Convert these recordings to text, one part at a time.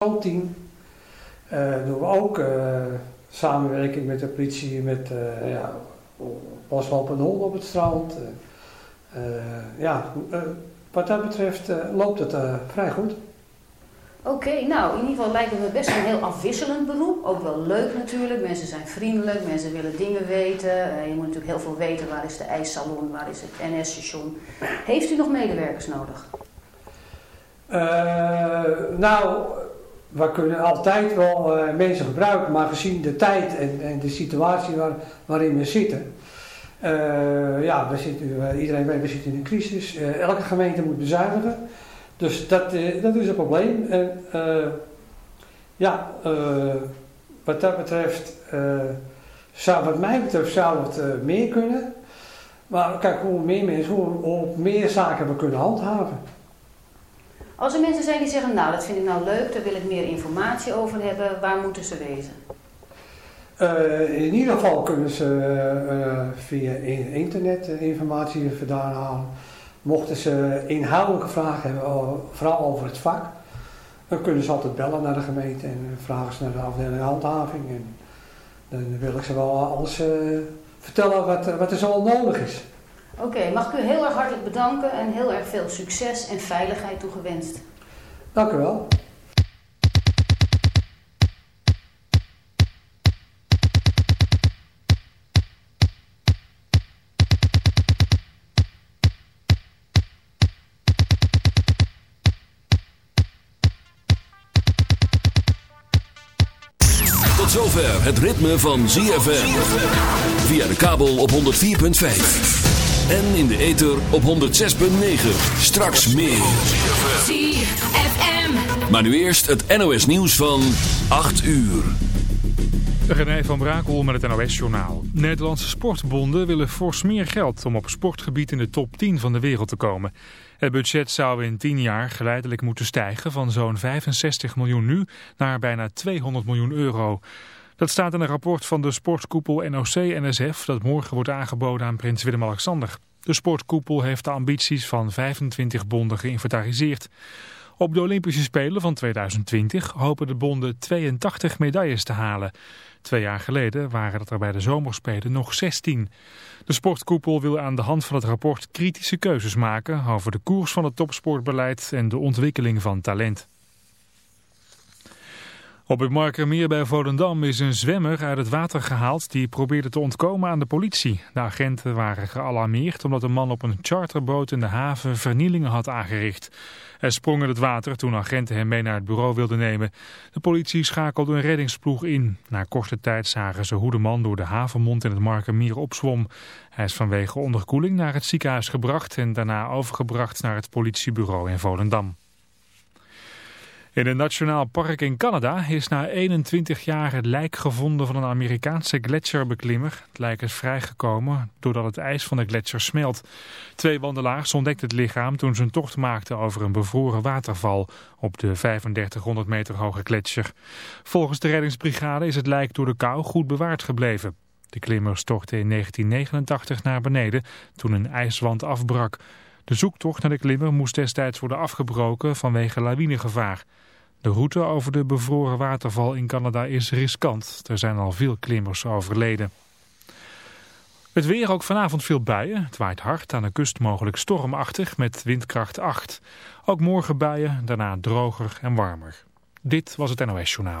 team. Uh, doen we ook uh, samenwerking met de politie, met uh, ja, honden op het strand. ja, wat dat betreft loopt het vrij goed. Oké, nou in ieder geval lijkt het me best een heel afwisselend beroep. Ook wel leuk natuurlijk. Mensen zijn vriendelijk, mensen willen dingen weten. je moet natuurlijk heel veel weten. Waar is de ijssalon, waar is het NS-station? Heeft u nog medewerkers nodig? nou, we kunnen altijd wel uh, mensen gebruiken, maar gezien de tijd en, en de situatie waar, waarin we zitten. Uh, ja, we zitten, iedereen weet, we zitten in een crisis. Uh, elke gemeente moet bezuinigen. Dus dat, dat is een probleem. En ja, wat dat betreft, zou, wat mij betreft, zou het meer kunnen. Maar kijk, hoe meer mensen, hoe, hoe meer zaken we kunnen handhaven. Als er mensen zijn die zeggen, nou dat vind ik nou leuk, daar wil ik meer informatie over hebben, waar moeten ze wezen? Uh, in ieder geval kunnen ze uh, via internet informatie vandaan halen. Mochten ze inhoudelijke vragen hebben, vooral over het vak, dan kunnen ze altijd bellen naar de gemeente en vragen ze naar de afdeling handhaving. En dan wil ik ze wel alles vertellen wat, wat er zo nodig is. Oké, mag ik u heel erg hartelijk bedanken en heel erg veel succes en veiligheid toegewenst. Dank u wel. Tot zover het ritme van ZFM. Via de kabel op 104.5. En in de ether op 106.9. Straks meer. ZFM. Maar nu eerst het NOS nieuws van 8 uur. René van Brakel met het NOS-journaal. Nederlandse sportbonden willen fors meer geld om op sportgebied in de top 10 van de wereld te komen. Het budget zou in 10 jaar geleidelijk moeten stijgen van zo'n 65 miljoen nu naar bijna 200 miljoen euro. Dat staat in een rapport van de sportkoepel NOC-NSF dat morgen wordt aangeboden aan prins Willem-Alexander. De sportkoepel heeft de ambities van 25 bonden geïnventariseerd. Op de Olympische Spelen van 2020 hopen de bonden 82 medailles te halen. Twee jaar geleden waren het er bij de zomerspelen nog 16. De sportkoepel wil aan de hand van het rapport kritische keuzes maken over de koers van het topsportbeleid en de ontwikkeling van talent. Op het Markermeer bij Volendam is een zwemmer uit het water gehaald die probeerde te ontkomen aan de politie. De agenten waren gealarmeerd omdat een man op een charterboot in de haven vernielingen had aangericht. Hij sprong in het water toen agenten hem mee naar het bureau wilden nemen. De politie schakelde een reddingsploeg in. Na korte tijd zagen ze hoe de man door de havenmond in het Markermeer opzwom. Hij is vanwege onderkoeling naar het ziekenhuis gebracht en daarna overgebracht naar het politiebureau in Volendam. In een nationaal park in Canada is na 21 jaar het lijk gevonden van een Amerikaanse gletsjerbeklimmer. Het lijk is vrijgekomen doordat het ijs van de gletsjer smelt. Twee wandelaars ontdekten het lichaam toen ze een tocht maakten over een bevroren waterval op de 3500 meter hoge gletsjer. Volgens de reddingsbrigade is het lijk door de kou goed bewaard gebleven. De klimmer stortte in 1989 naar beneden toen een ijswand afbrak. De zoektocht naar de klimmer moest destijds worden afgebroken vanwege lawinegevaar. De route over de bevroren waterval in Canada is riskant. Er zijn al veel klimmers overleden. Het weer ook vanavond veel buien. Het waait hard, aan de kust mogelijk stormachtig met windkracht 8. Ook morgen buien, daarna droger en warmer. Dit was het NOS Journaal.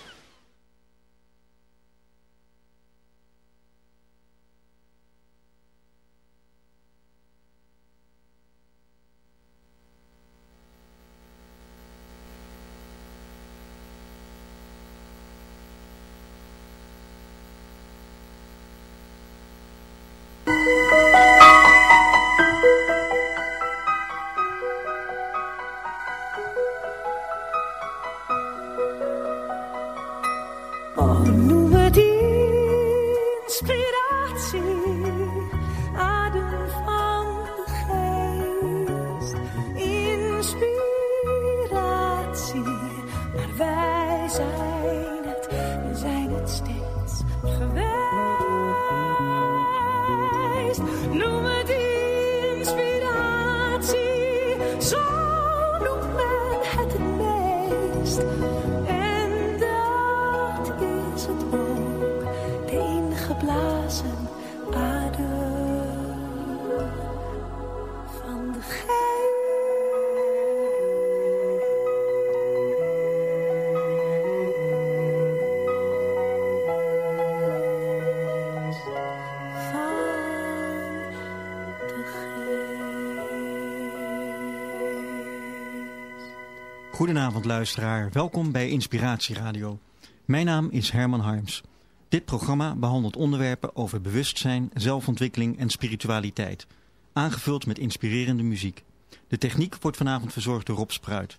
Goedenavond luisteraar, welkom bij Inspiratie Radio. Mijn naam is Herman Harms. Dit programma behandelt onderwerpen over bewustzijn, zelfontwikkeling en spiritualiteit. Aangevuld met inspirerende muziek. De techniek wordt vanavond verzorgd door Rob Spruit.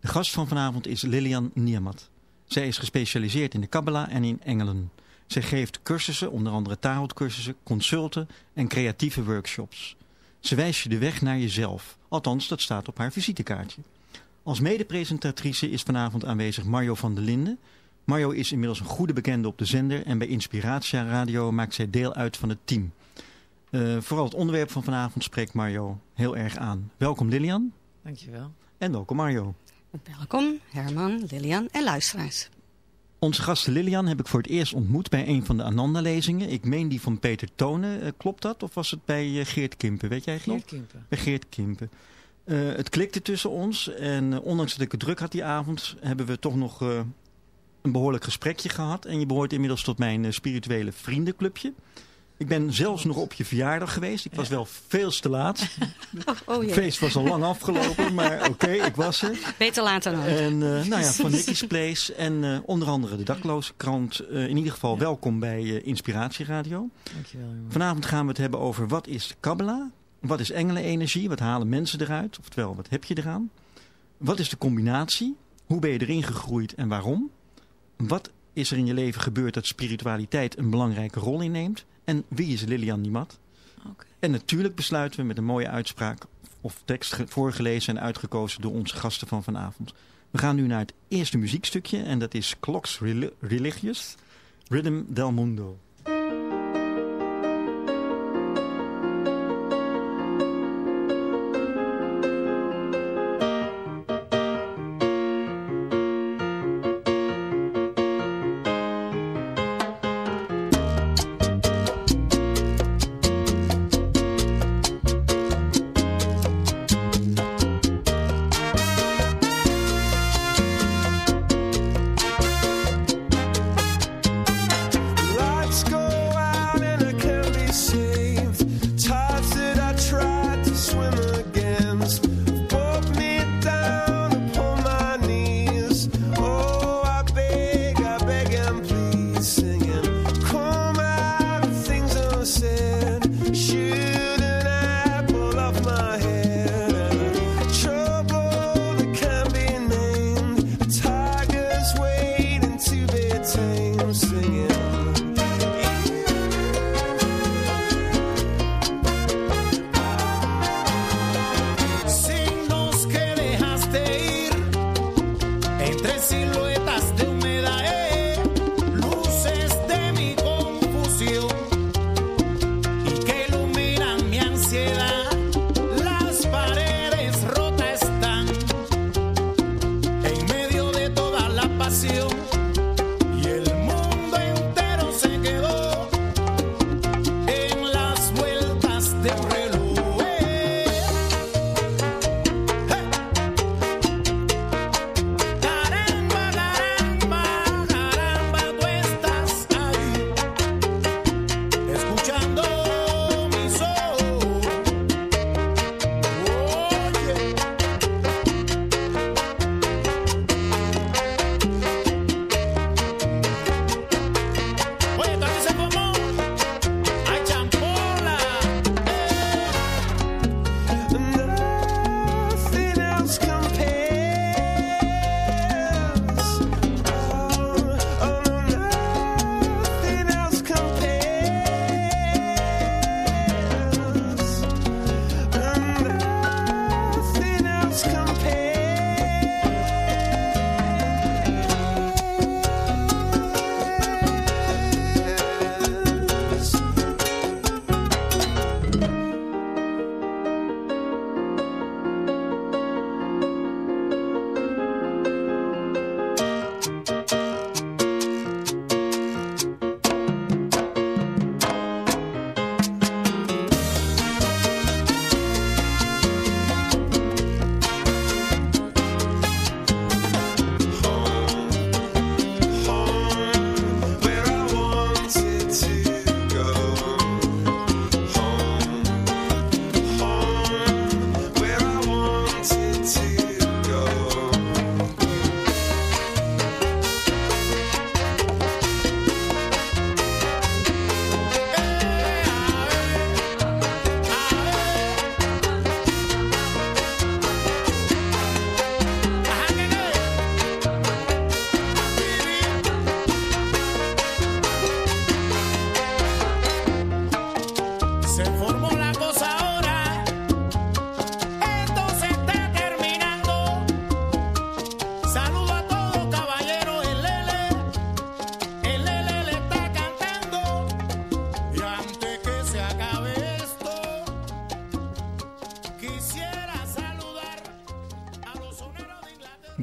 De gast van vanavond is Lilian Niemat. Zij is gespecialiseerd in de Kabbalah en in engelen. Zij geeft cursussen, onder andere tarotcursussen, consulten en creatieve workshops. Ze wijst je de weg naar jezelf. Althans, dat staat op haar visitekaartje. Als medepresentatrice is vanavond aanwezig Mario van der Linden. Mario is inmiddels een goede bekende op de zender en bij Inspiratia Radio maakt zij deel uit van het team. Uh, vooral het onderwerp van vanavond spreekt Mario heel erg aan. Welkom Lilian. Dankjewel. En welkom Mario. Welkom Herman, Lilian en luisteraars. Onze gasten Lilian heb ik voor het eerst ontmoet bij een van de Ananda-lezingen. Ik meen die van Peter Tonen. Uh, klopt dat? Of was het bij uh, Geert Kimpen? Weet jij het Geert Kimpen. Bij Geert Kimpen. Uh, het klikte tussen ons en uh, ondanks dat ik het druk had die avond, hebben we toch nog uh, een behoorlijk gesprekje gehad. En je behoort inmiddels tot mijn spirituele vriendenclubje. Ik ben zelfs nog op je verjaardag geweest. Ik was wel veel te laat. Oh, oh, Het feest was al lang afgelopen, maar oké, okay, ik was er. Beter later dan. En nou ja, van Nicky's Place en onder andere de Dakloze Krant. in ieder geval ja. welkom bij Inspiratie Radio. Dankjewel. Jongen. Vanavond gaan we het hebben over wat is Kabbalah? Wat is engelenenergie? Wat halen mensen eruit? Oftewel, wat heb je eraan? Wat is de combinatie? Hoe ben je erin gegroeid en waarom? Wat is er in je leven gebeurd dat spiritualiteit een belangrijke rol inneemt? En wie is Lilian Niemat? Okay. En natuurlijk besluiten we met een mooie uitspraak of tekst voorgelezen en uitgekozen door onze gasten van vanavond. We gaan nu naar het eerste muziekstukje en dat is Clocks Religious, Rhythm del Mundo.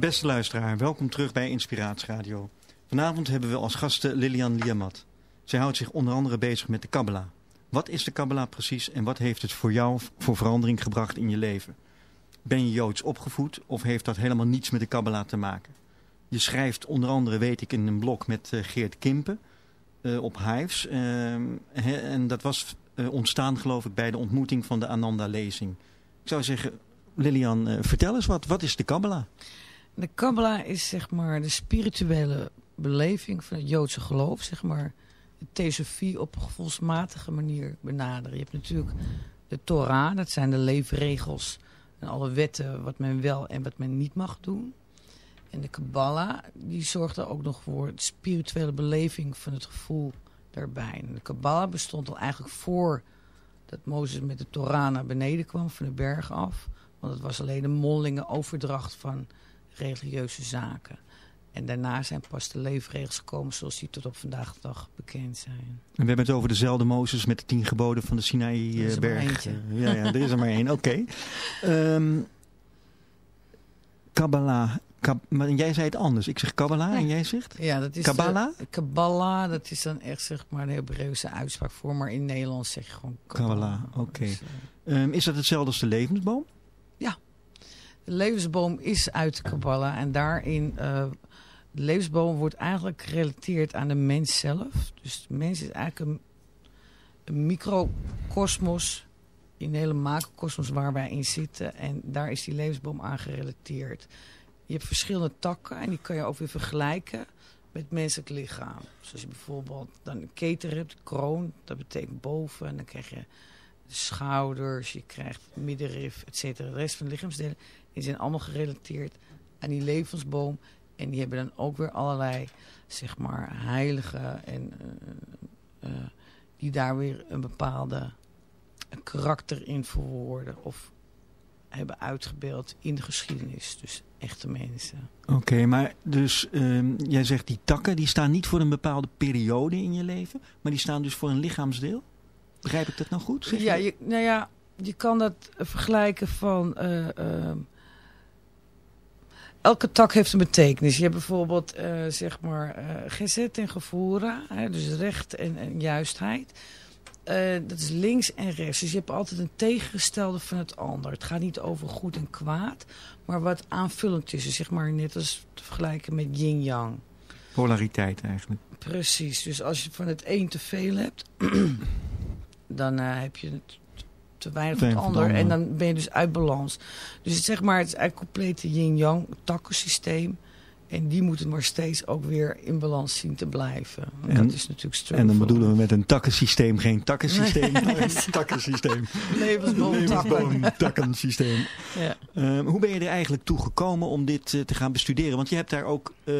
Beste luisteraar, welkom terug bij Inspiratieradio. Vanavond hebben we als gasten Lilian Liamat. Zij houdt zich onder andere bezig met de Kabbalah. Wat is de Kabbalah precies en wat heeft het voor jou voor verandering gebracht in je leven? Ben je Joods opgevoed of heeft dat helemaal niets met de Kabbalah te maken? Je schrijft onder andere, weet ik, in een blog met uh, Geert Kimpen uh, op Hives. Uh, en dat was uh, ontstaan geloof ik bij de ontmoeting van de Ananda-lezing. Ik zou zeggen, Lilian, vertel eens wat. Wat is de Kabbalah? De Kabbalah is zeg maar de spirituele beleving van het Joodse geloof. Zeg maar de theosofie op een gevoelsmatige manier benaderen. Je hebt natuurlijk de Torah, dat zijn de leefregels en alle wetten wat men wel en wat men niet mag doen. En de Kabbalah, die zorgt er ook nog voor de spirituele beleving van het gevoel daarbij. De Kabbalah bestond al eigenlijk voor dat Mozes met de Torah naar beneden kwam, van de berg af. Want het was alleen een mondelinge overdracht van religieuze zaken. En daarna zijn pas de leefregels gekomen zoals die tot op vandaag de dag bekend zijn. En we hebben het over dezelfde Mozes met de tien geboden van de Sinaï-berg. Ja, ja, er is er maar één. Oké. Okay. Um, Kabbalah. Kab maar jij zei het anders. Ik zeg Kabbalah en jij zegt? Ja, dat is Kabbalah? De, Kabbalah, dat is dan echt zeg maar een Hebreeuwse uitspraak voor. Maar in Nederlands zeg je gewoon Kabbalah. Kabbalah oké. Okay. Dus, uh, um, is dat hetzelfde als de levensboom? Ja. De levensboom is uit de Kabbalah. En daarin... Uh, de levensboom wordt eigenlijk gerelateerd aan de mens zelf. Dus de mens is eigenlijk een, een in een hele macrocosmos waar wij in zitten. En daar is die levensboom aan gerelateerd. Je hebt verschillende takken en die kan je ook weer vergelijken met menselijk lichaam. Zoals je bijvoorbeeld dan een keten hebt, kroon, dat betekent boven. En dan krijg je de schouders, je krijgt middenrif, et cetera. De rest van de lichaamsdelen die zijn allemaal gerelateerd aan die levensboom. En die hebben dan ook weer allerlei, zeg maar, heiligen en uh, uh, die daar weer een bepaalde karakter in verwoorden of hebben uitgebeeld in de geschiedenis. Dus echte mensen. Oké, okay, maar dus um, jij zegt die takken die staan niet voor een bepaalde periode in je leven, maar die staan dus voor een lichaamsdeel? Begrijp ik dat nou goed? Ja, je, nou ja, je kan dat vergelijken van... Uh, elke tak heeft een betekenis. Je hebt bijvoorbeeld, uh, zeg maar, uh, gezet en gevoeren. Hè, dus recht en, en juistheid. Uh, dat is links en rechts. Dus je hebt altijd een tegengestelde van het ander. Het gaat niet over goed en kwaad, maar wat aanvullend is. Dus zeg maar net als te vergelijken met yin-yang. Polariteit eigenlijk. Precies. Dus als je van het een te veel hebt, dan heb je het te weinig van het ander. En dan ben je dus uit balans. Dus het, zeg maar, het is eigenlijk complete yin-yang takkensysteem. En die moeten maar steeds ook weer in balans zien te blijven. En, dat is natuurlijk struggle. En dan bedoelen we met een takkensysteem geen takkensysteem, nee. een takkensysteem. Levensboom takkensysteem. Ja. Um, hoe ben je er eigenlijk toe gekomen om dit uh, te gaan bestuderen? Want je hebt daar ook, uh,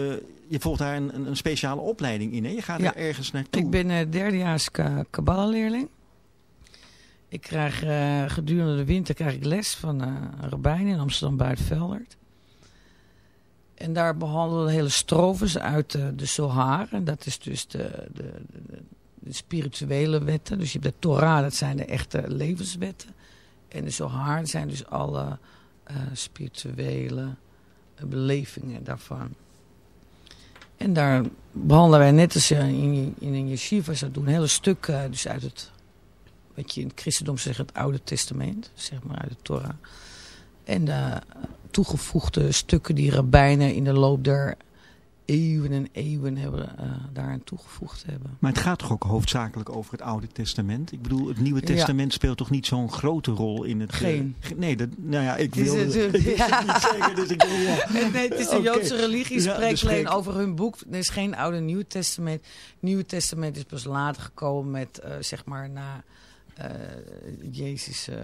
je volgt daar een, een, speciale opleiding in. Hè? Je gaat ja. er ergens naartoe. Ik ben uh, derdejaars Kabbalah-leerling. Ik krijg gedurende de winter krijg ik les van een rabbijn in Amsterdam-Buitenveldert. En daar behandelen we hele strofes uit de, de Zohar. En dat is dus de, de, de, spirituele wetten. Dus je hebt de Torah, dat zijn de echte levenswetten. En de Zohar dat zijn dus alle uh, spirituele belevingen daarvan. En daar behandelen wij net als in, in een yeshiva zou doen, hele stukken dus uit het, wat je in het christendom zegt, het Oude Testament, zeg maar uit de Torah. En de toegevoegde stukken die rabbijnen in de loop der eeuwen en eeuwen hebben, uh, daaraan toegevoegd hebben. Maar het gaat toch ook hoofdzakelijk over het Oude Testament? Ik bedoel, het Nieuwe Testament ja. speelt toch niet zo'n grote rol in het... Geen. Uh, nee, dat, nou ja, ik wil het, ik ja. niet zeggen, dus ik ja. nee, het is een okay. Joodse religie, spreekt dus alleen over hun boek. Er is geen Oude Nieuw Testament. Nieuwe Testament is pas later gekomen met, uh, zeg maar, na... Uh, Jezus uh,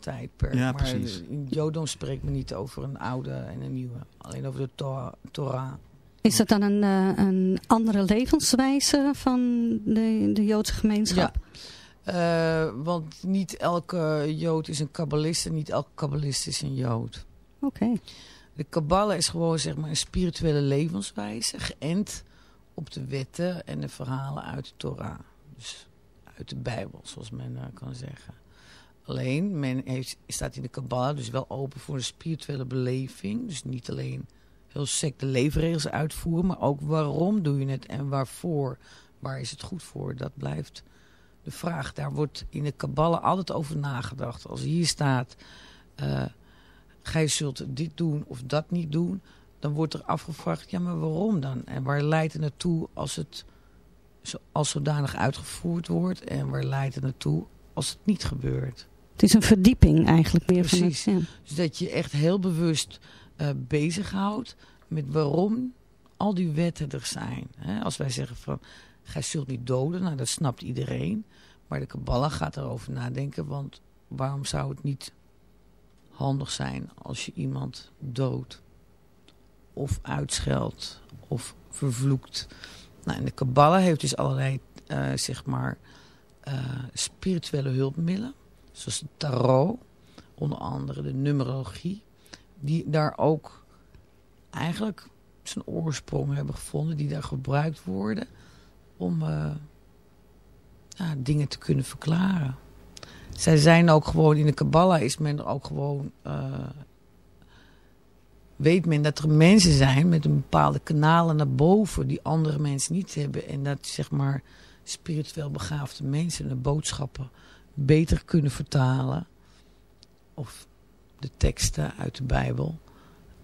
tijdperk. Ja, maar precies. in Jodom spreekt men niet over een oude en een nieuwe. Alleen over de to Torah. Is dat dan een, uh, een andere levenswijze van de, de Joodse gemeenschap? Ja. want niet elke Jood is een kabbalist en niet elke kabbalist is een Jood. Oké. Okay. De kabbala is gewoon zeg maar, een spirituele levenswijze, geënt op de wetten en de verhalen uit de Torah. Dus uit de Bijbel, zoals men uh, kan zeggen. Alleen, men heeft, staat in de Kabbalah dus wel open voor een spirituele beleving. Dus niet alleen heel sec leefregels uitvoeren. Maar ook waarom doe je het en waarvoor? Waar is het goed voor? Dat blijft de vraag. Daar wordt in de kabbalah altijd over nagedacht. Als hier staat, uh, gij zult dit doen of dat niet doen. Dan wordt er afgevraagd, ja maar waarom dan? En waar leidt het naartoe als het als zodanig uitgevoerd wordt? En waar leidt het naartoe als het niet gebeurt? Het is een verdieping eigenlijk meer Precies. van het, ja. Dus dat je echt heel bewust uh, bezighoudt met waarom al die wetten er zijn. Als wij zeggen van, gij zult niet doden, nou dat snapt iedereen. Maar de Kabbalah gaat erover nadenken, want waarom zou het niet handig zijn als je iemand doodt? Of uitscheldt, of vervloekt. Nou, en de Kabbalah heeft dus allerlei, uh, zeg maar, uh, spirituele hulpmiddelen. Zoals de tarot, onder andere de numerologie. Die daar ook eigenlijk zijn oorsprong hebben gevonden. Die daar gebruikt worden om uh, ja, dingen te kunnen verklaren. Zij zijn ook gewoon, in de Kabbalah is men er ook gewoon... Weet men dat er mensen zijn met een bepaalde kanalen naar boven... die andere mensen niet hebben. En dat zeg maar spiritueel begaafde mensen de boodschappen beter kunnen vertalen. Of de teksten uit de Bijbel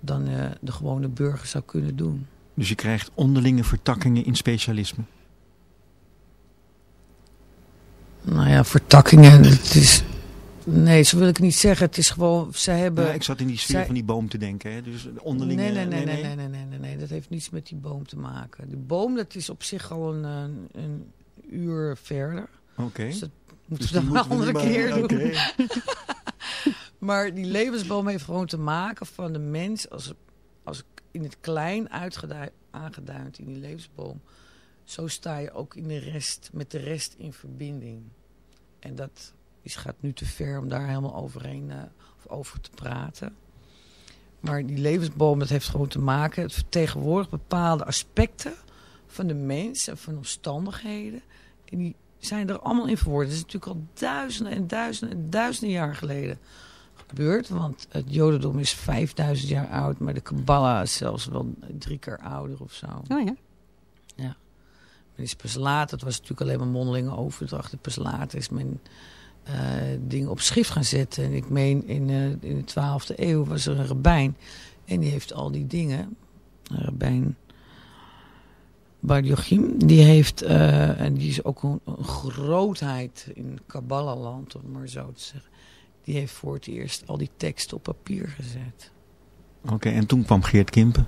dan uh, de gewone burger zou kunnen doen. Dus je krijgt onderlinge vertakkingen in specialisme? Nou ja, vertakkingen, het is... Nee, zo wil ik niet zeggen. Het is gewoon, ze hebben... Ja, ik zat in die sfeer zij... van die boom te denken, hè? Dus onderlinge... Nee nee nee nee, nee nee nee, nee, nee, Dat heeft niets met die boom te maken. Die boom, dat is op zich al een, een, een uur verder. Oké. Okay. Dus dat moeten dus we dan een andere keer doen. Okay. maar die levensboom heeft gewoon te maken van de mens... als, als in het klein aangeduid in die levensboom zo sta je ook in de rest, met de rest in verbinding. En dat is, gaat nu te ver om daar helemaal overheen uh, of over te praten. Maar die levensboom, dat heeft gewoon te maken... het vertegenwoordigt bepaalde aspecten van de mens en van omstandigheden. En die zijn er allemaal in verwoord. Dat is natuurlijk al duizenden en duizenden en duizenden jaar geleden gebeurd. Want het jodendom is 5000 jaar oud, maar de Kabbalah is zelfs wel drie keer ouder of zo. Oh ja? Ja. Men is pas later, het was natuurlijk alleen maar mondelinge overdracht. Pas later is men uh, dingen op schrift gaan zetten. En ik meen, in, uh, in de 12e eeuw was er een rabbijn. En die heeft al die dingen, rabbijn Bar Jochim, die heeft, uh, en die is ook een, een grootheid in Kabbalah-land, om maar zo te zeggen. Die heeft voor het eerst al die teksten op papier gezet. Oké, en toen kwam Geert Kimpen?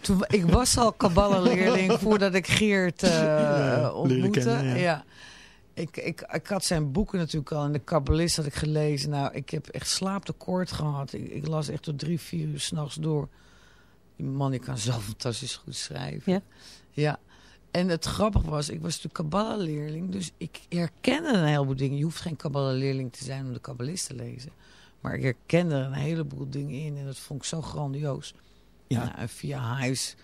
Toen, ik was al Kabbalah-leerling voordat ik Geert ja, ontmoette. Kennen, ja. ja. Ik, ik, ik had zijn boeken natuurlijk al. En de Kabbalist had ik gelezen. Nou, ik heb echt slaaptekort gehad. Ik, ik las echt tot drie, vier uur s'nachts door. Die man die kan zo fantastisch goed schrijven. Ja? Ja. En het grappige was, ik was natuurlijk Kabbalah-leerling. Dus ik herkende een heleboel dingen. Je hoeft geen Kabbalah-leerling te zijn om de Kabbalist te lezen. Maar ik herkende er een heleboel dingen in. En dat vond ik zo grandioos. Ja. Nou, en via huis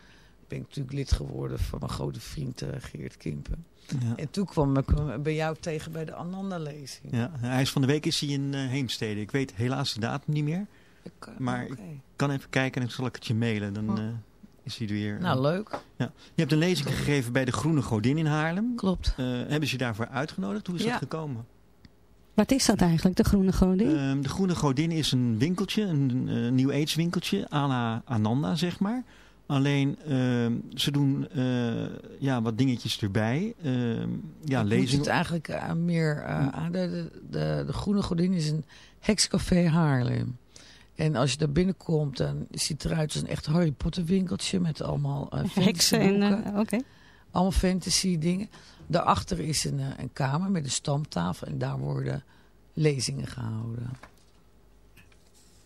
ben ik natuurlijk lid geworden van mijn grote vriend uh, Geert Kimpen. Ja. En toen kwam ik bij jou tegen bij de Ananda-lezing. Ja, hij is van de week is hij in uh, Heemstede. Ik weet helaas de datum niet meer. Ik, maar okay. ik kan even kijken en dan zal ik het je mailen. Dan oh. is hij er weer. Nou, leuk. Ja. Je hebt een lezing gegeven bij de Groene Godin in Haarlem. Klopt. hebben ze je daarvoor uitgenodigd? Hoe is dat gekomen? Wat is dat eigenlijk, de Groene Godin? Uh, de Groene Godin is een winkeltje, een New Age winkeltje, à la Ananda zeg maar. Alleen uh, ze doen uh, ja, wat dingetjes erbij. ja, Ik lezingen. het eigenlijk uh, meer aan. De, de, de, Groene Godin is een hekscafé Haarlem. En als je daar binnenkomt, dan ziet het eruit als een echt Harry Potter winkeltje met allemaal heksen en okay. Allemaal fantasy dingen. Daarachter is een, een kamer met een stamtafel en daar worden lezingen gehouden.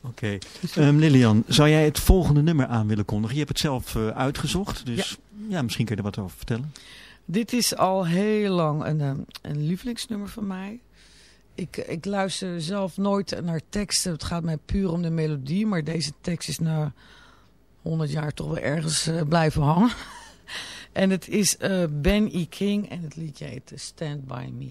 Oké. Okay. Um, Lilian, zou jij het volgende nummer aan willen kondigen? Je hebt het zelf uh, uitgezocht, dus ja. ja. misschien kun je er wat over vertellen. Dit is al heel lang een, een lievelingsnummer van mij. Ik, ik luister zelf nooit naar teksten. Het gaat mij puur om de melodie. Maar deze tekst is na 100 jaar toch wel ergens uh, blijven hangen. en het is uh, Ben E. King en het liedje heet Stand By Me.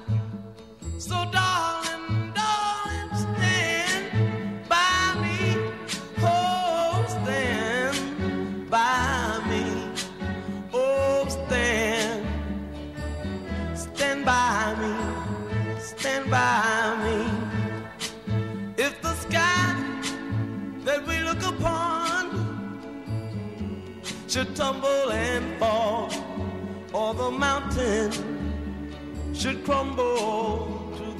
Should tumble and fall, or the mountain should crumble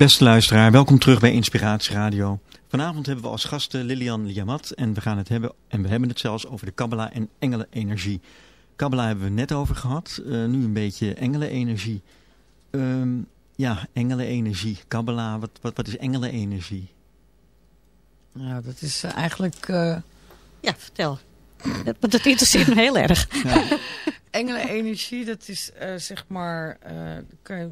Beste luisteraar, welkom terug bij Inspiratie Radio. Vanavond hebben we als gasten Lilian Liamat en we gaan het hebben, en we hebben het zelfs over de Kabbalah en engelenenergie. Kabbalah hebben we net over gehad, eh, nu een beetje engelenenergie. Ehm ja, engelenenergie, Kabbalah, wat, wat, wat is engelenenergie? Nou, dat is eh, eigenlijk... eh, Ja, vertel. Want dat interesseert me heel erg. Engelenenergie, dat is eh, zeg maar... eh, kan je,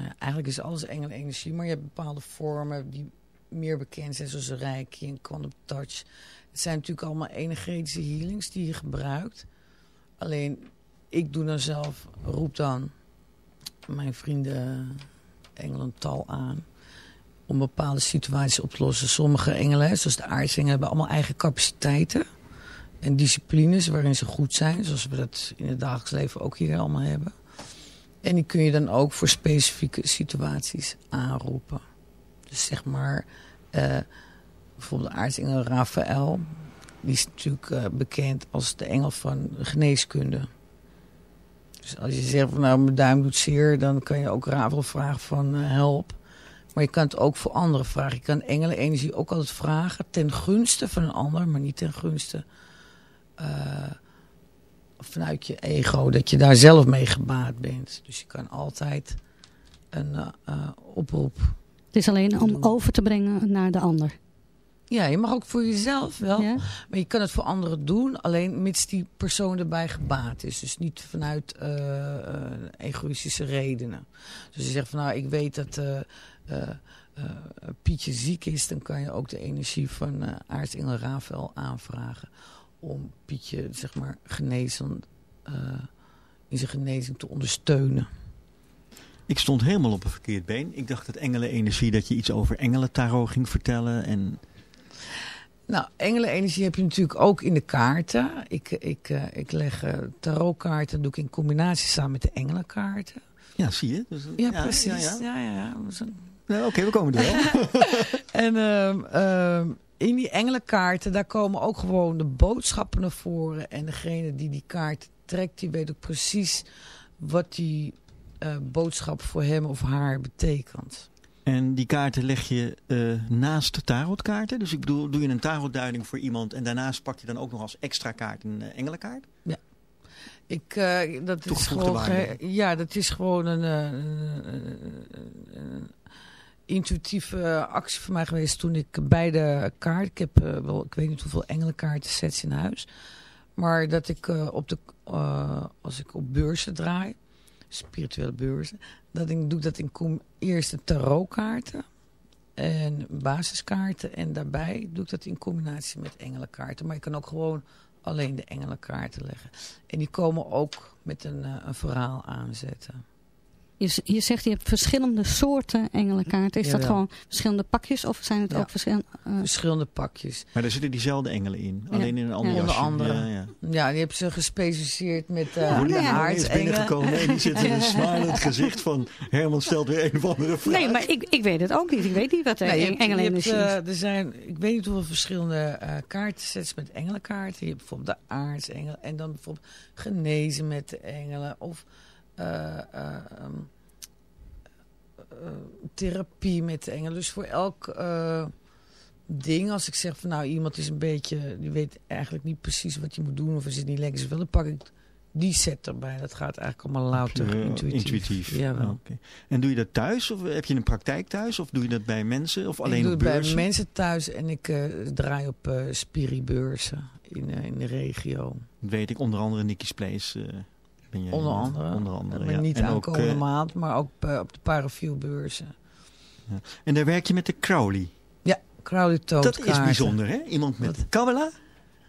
nou eigenlijk is alles engelenenergie, maar je hebt bepaalde vormen die meer bekend zijn, zoals Reiki en Quantum Touch. Het zijn natuurlijk allemaal energetische healings die je gebruikt. Alleen, ik doe dan zelf, roep dan mijn vrienden engelental aan om bepaalde situaties op te lossen. Sommige engelen, zoals de aartsengelen, hebben allemaal eigen capaciteiten en disciplines waarin ze goed zijn. Zoals we dat in het dagelijks leven ook hier allemaal hebben. En die kun je dan ook voor specifieke situaties aanroepen. Dus zeg maar, eh, bijvoorbeeld de aartsengel Raphaël. Die is natuurlijk eh, bekend als de engel van geneeskunde. Dus als je zegt van nou mijn duim doet zeer, dan kan je ook Raphaël vragen van eh, help. Maar je kan het ook voor anderen vragen. Je kan engelenenergie ook altijd vragen ten gunste van een ander, maar niet ten gunste eh, vanuit je ego, dat je daar zelf mee gebaat bent. Dus je kan altijd een eh, eh, oproep. Het is alleen om over te brengen naar de ander. Ja, je mag ook voor jezelf wel, Ja? maar je kan het voor anderen doen, alleen mits die persoon erbij gebaat is. Dus niet vanuit eh, egoïstische redenen. Dus je zegt van nou, ik weet dat eh, Pietje ziek is, dan kan je ook de energie van eh aartsengel Rafael aanvragen. Om Pietje, zeg maar, genezen, eh, in zijn genezing te ondersteunen. Ik stond helemaal op een verkeerd been. Ik dacht dat engelenenergie, dat je iets over engelentarot ging vertellen. En Nou, engelenenergie heb je natuurlijk ook in de kaarten. Ik, ik, eh, ik leg eh, tarotkaarten, doe ik in combinatie samen met de engelenkaarten. ja, zie je. Dus, Ja, precies. Ja, Ja, ja. ja, Ja, Oké, we komen er wel. En ehm, ehm, in die engelenkaarten, daar komen ook gewoon de boodschappen naar voren. En degene die die kaart trekt, die weet ook precies wat die eh, boodschap voor hem of haar betekent. En die kaarten leg je uh, naast tarotkaarten? Dus ik bedoel, doe je een tarotduiding voor iemand en daarnaast pak je dan ook nog als extra kaart een uh, engelenkaart? Ja. Ik, uh, dat is gewoon, ja, dat is gewoon een, een, een, intuïtieve actie voor mij geweest toen ik beide kaarten, ik heb wel, ik weet niet hoeveel engelenkaarten sets in huis, maar dat ik op de, als ik op beurzen draai, spirituele beurzen. Dat ik doe dat in eerst tarotkaarten en basiskaarten. En daarbij doe ik dat in combinatie met engelenkaarten. Maar je kan ook gewoon alleen de engelenkaarten leggen. En die komen ook met een, een verhaal aanzetten. Je, je zegt je hebt verschillende soorten engelenkaarten. Is dat gewoon verschillende pakjes of zijn het ook verschillende... Uh... Verschillende pakjes. Maar daar zitten diezelfde engelen in. Alleen in een ander jasje. andere. Ja, ja. ja, die hebben ze gespecialiseerd met uh, ja, ja. aardsengelen. binnengekomen en die zit in een smalend gezicht van... Herman stelt weer een of andere vraag. Nee, maar ik, ik weet het ook niet. Ik weet niet wat er nee, engelen in is. Uh, er zijn, ik weet niet hoeveel verschillende uh, kaartensets met engelenkaarten. Je hebt bijvoorbeeld de aardsengel. En dan bijvoorbeeld genezen met de engelen. Of... Uh, um, uh, therapie met de engelen. Dus voor elk uh, ding, als ik zeg van nou iemand is een beetje, die weet eigenlijk niet precies wat je moet doen of is het niet lekker zoveel, dan pak ik die set erbij. Dat gaat eigenlijk allemaal louter intuïtief. intuïtief. Ja, wel. Okay. En doe je dat thuis of heb je een praktijk thuis of doe je dat bij mensen of alleen ik doe op beurzen? bij mensen thuis en ik uh, draai op uh, spiribeurzen in, in de regio. Dat weet ik, onder andere Nicky's Place onder andere. Onder andere niet aankomende ook, maand, maar ook uh, op de parafielbeurzen. Ja. En daar werk je met de Crowley. Ja, Crowley toadkaarten. Dat is bijzonder, hè? Iemand met Kabbalah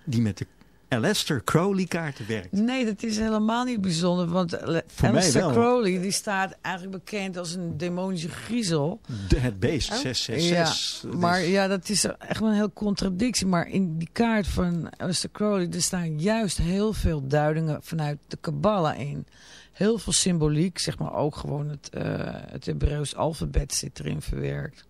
die met de Aleister Crowley kaarten werkt. Nee, dat is helemaal niet bijzonder. Want Aleister Crowley die staat eigenlijk bekend als een demonische griezel. De, het beest, 666. Ja, maar ja, dat is echt wel een heel contradictie. Maar in die kaart van Aleister Crowley... er staan juist heel veel duidingen vanuit de Kabbalah in. Heel veel symboliek, zeg maar ook gewoon het, uh, het Hebreeuws alfabet zit erin verwerkt.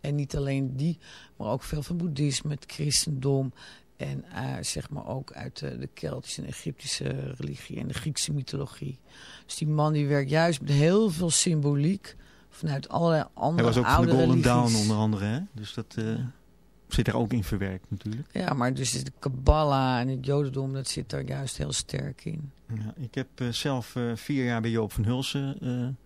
En niet alleen die, maar ook veel van boeddhisme, het christendom en uh, zeg maar ook uit de, de Keltische en Egyptische religie en de Griekse mythologie. Dus die man die werkt juist met heel veel symboliek vanuit allerlei andere Hij was ook van de Golden religies. Dawn onder andere, hè? Dus dat uh, zit er ook in verwerkt natuurlijk. Ja, maar dus de Kabbalah en het Jodendom, dat zit daar juist heel sterk in. Ja, ik heb uh, zelf vier jaar bij Joop van Hulsen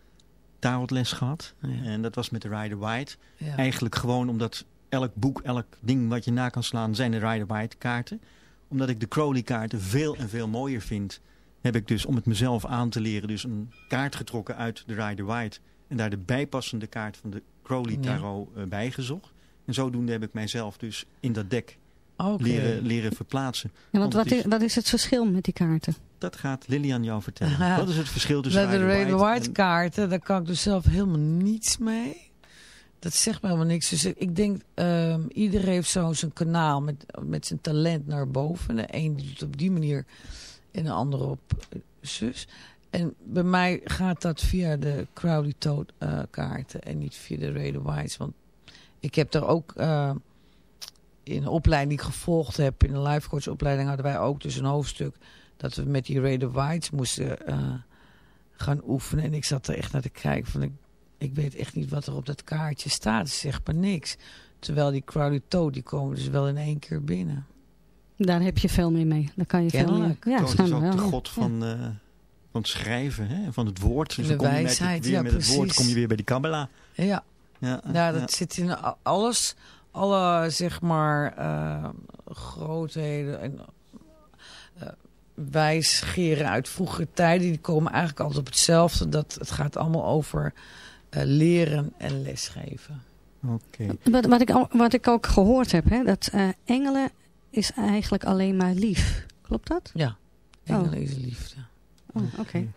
tarotles gehad. Ja. En dat was met de Rider White. Eigenlijk gewoon omdat elk boek, elk ding wat je na kan slaan, zijn de Rider-Waite kaarten. Omdat ik de Crowley kaarten veel en veel mooier vind, heb ik dus om het mezelf aan te leren, dus een kaart getrokken uit de Rider-Waite. En daar de bijpassende kaart van de Crowley tarot ja. uh, bijgezocht. En zodoende heb ik mijzelf dus in dat dek okay. leren, leren verplaatsen. Ja, want, want wat, is, wat is het verschil met die kaarten? Dat gaat Lilian jou vertellen. Wat is het verschil tussen Rider White de Rider-Waite en... kaarten, daar kan ik dus zelf helemaal niets mee. Dat zegt me helemaal niks. Dus ik denk, um, iedereen heeft zo zijn kanaal met, met zijn talent naar boven. De een doet het op die manier en de ander op zus. En bij mij gaat dat via de Crowley Toad uh, kaarten en niet via de Raider Whites. Want ik heb daar ook uh, in de opleiding die ik gevolgd heb, in de life coach opleiding hadden wij ook dus een hoofdstuk dat we met die Raider Whites moesten uh, gaan oefenen. En ik zat er echt naar te kijken van ik ik weet echt niet wat er op dat kaartje staat. Het zegt maar niks. Terwijl die Crowley Toad, die komen dus wel in één keer binnen. Daar heb je veel meer mee. Daar kan je Kennelijk. veel meer. Ja, Toad is ook wel, de god van, ja. uh, van het schrijven, hè? van het woord. Dus de je wijsheid, met, weer ja, met precies. het woord kom je weer bij die Kabbalah. Ja, ja, ja, ja dat zit in alles. Alle, zeg maar, uh, grootheden en uh, wijsgeren uit vroegere tijden, die komen eigenlijk altijd op hetzelfde. Dat, het gaat allemaal over leren en lesgeven. Oké. Wat, wat, ik, wat ik ook gehoord heb, hè, dat uh, engelen is eigenlijk alleen maar lief. Klopt dat? Ja, engelen oh. is liefde. Oh, Oké. Okay.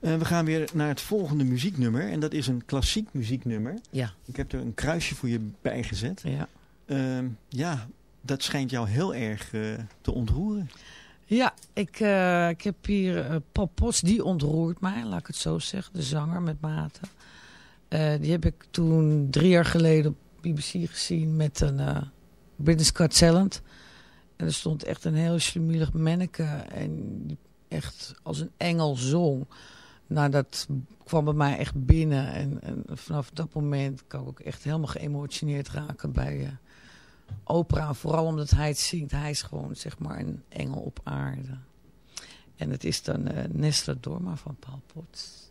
Uh, we gaan weer naar het volgende muzieknummer. En dat is een klassiek muzieknummer. Ja. Ik heb er een kruisje voor je bijgezet. Ja. Uh, ja, dat schijnt jou heel erg uh, te ontroeren. Ja, ik, uh, ik heb hier uh, Paul Potts, die ontroert mij, laat ik het zo zeggen. De zanger met maten. Uh, die heb ik toen drie jaar geleden op BBC gezien met een uh, British Got Talent. En er stond echt een heel slimielig manneke. En die echt als een engel zong. nou, dat kwam bij mij echt binnen. En, en vanaf dat moment kan ik ook echt helemaal geëmotioneerd raken bij uh, opera. Vooral omdat hij het zingt. Hij is gewoon, zeg maar, een engel op aarde. En het is dan uh, Nestor Dorma van Paul Potts.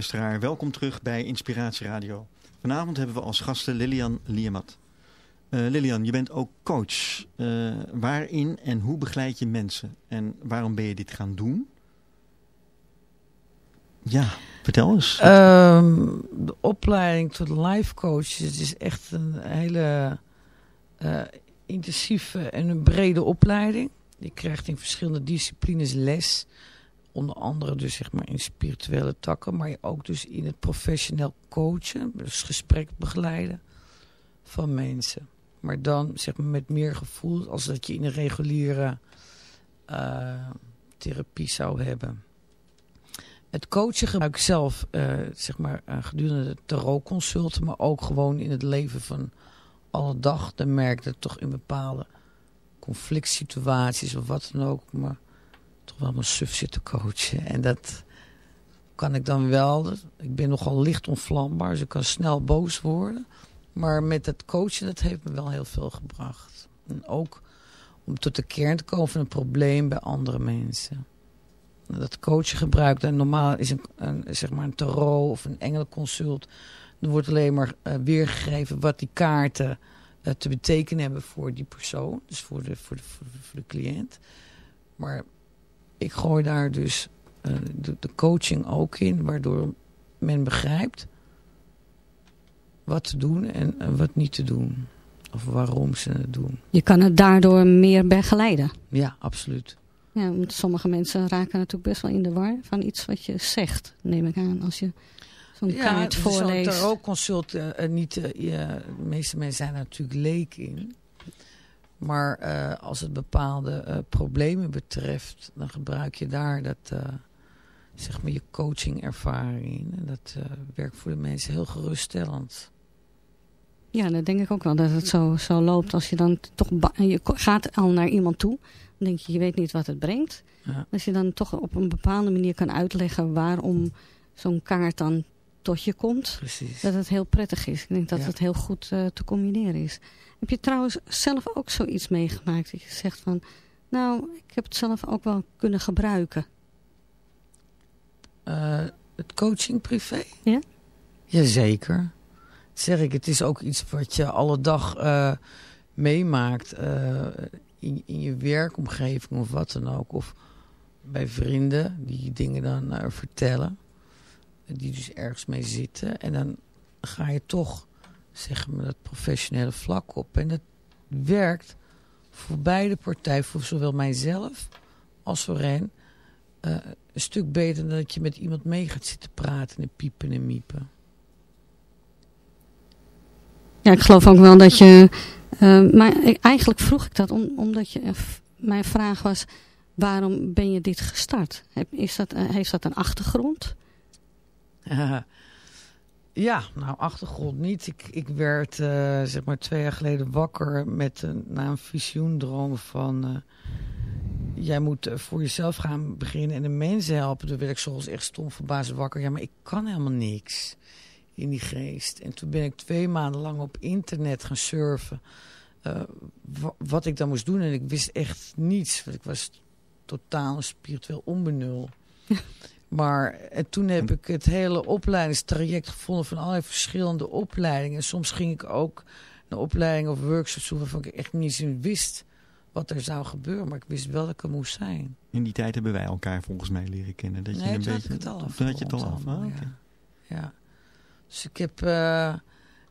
Luisteraar, welkom terug bij Inspiratie Radio. Vanavond hebben we als gasten Lilian Liemat. Uh, Lilian, je bent ook coach. Uh, waarin en hoe begeleid je mensen? En waarom ben je dit gaan doen? Ja, vertel eens. Um, de opleiding tot life coach is echt een hele uh, intensieve en een brede opleiding. Je krijgt in verschillende disciplines les onder andere dus zeg maar in spirituele takken, maar ook dus in het professioneel coachen, dus gesprek begeleiden van mensen. Maar dan zeg maar met meer gevoel als dat je in een reguliere uh, therapie zou hebben. Het coachen gebruik ik zelf uh, zeg maar uh, gedurende de tarotconsulten, maar ook gewoon in het leven van alle dag. Dan merk ik toch in bepaalde conflict situaties of wat dan ook, maar toch wel mijn suf zitten coachen. En dat kan ik dan wel. Ik ben nogal licht onvlambaar, dus ik kan snel boos worden. Maar met het coachen, dat heeft me wel heel veel gebracht. En ook om tot de kern te komen van een probleem bij andere mensen. Dat coachen gebruikt, en normaal is een, zeg maar een tarot of een engelenconsult. Er wordt alleen maar uh, weergegeven wat die kaarten uh, te betekenen hebben voor die persoon. Dus voor de, voor de, voor de, voor de cliënt. Maar ik gooi daar dus uh, de, de, coaching ook in, waardoor men begrijpt wat te doen en, wat niet te doen. Of waarom ze het doen. Je kan het daardoor meer begeleiden. Ja, absoluut. Ja, want sommige mensen raken natuurlijk best wel in de war van iets wat je zegt, neem ik aan. Als je zo'n ja, kaart voorleest. Ja, tarotconsult, uh, niet, uh, ja, de meeste mensen zijn er natuurlijk leek in. Maar eh, als het bepaalde eh, problemen betreft, dan gebruik je daar dat, eh, zeg maar je coachingervaring in. En dat werkt voor de mensen heel geruststellend. Ja, dat denk ik ook wel, dat het zo, zo loopt. Als je dan toch je gaat al naar iemand toe, dan denk je, je weet niet wat het brengt. Ja. Als je dan toch op een bepaalde manier kan uitleggen waarom zo'n kaart dan tot je komt, Precies. dat het heel prettig is. Ik denk dat Ja. het heel goed eh, te combineren is. Heb je trouwens zelf ook zoiets meegemaakt dat je zegt van, nou, ik heb het zelf ook wel kunnen gebruiken. Eh, het coaching privé? Ja? Jazeker. Zeg ik, het is ook iets wat je alle dag eh, meemaakt in, in je werkomgeving of wat dan ook. Of bij vrienden die dingen dan vertellen. Die dus ergens mee zitten. En dan ga je toch, zeg maar, dat professionele vlak op. En dat werkt voor beide partijen, voor zowel mijzelf als voor hen, eh, een stuk beter dan dat je met iemand mee gaat zitten praten en piepen en miepen. Ja, ik geloof ook wel dat je... eh, maar eigenlijk vroeg ik dat om, omdat je, eh, mijn vraag was... Waarom ben je dit gestart? Is dat, heeft dat een achtergrond? ja, nou, achtergrond niet. Ik, ik werd eh, zeg maar twee jaar geleden wakker met een, na een visioendroom van... eh, jij moet eh, voor jezelf gaan beginnen en de mensen helpen. Toen werd ik zoals echt stom verbaasd wakker. Ja, maar ik kan helemaal niks in die geest. En toen ben ik twee maanden lang op internet gaan surfen. wa- wat ik dan moest doen. En ik wist echt niets. Want ik was totaal spiritueel onbenul. Maar en toen heb ik het hele opleidingstraject gevonden van allerlei verschillende opleidingen. En soms ging ik ook naar opleidingen of workshops toe waarvan ik echt niet eens wist wat er zou gebeuren. Maar ik wist wel dat ik er moest zijn. In die tijd hebben wij elkaar volgens mij leren kennen. Dat je nee, een toen beetje, had ik het al af. Toen had je het al af. Ah, ja. ja. Dus ik heb eh,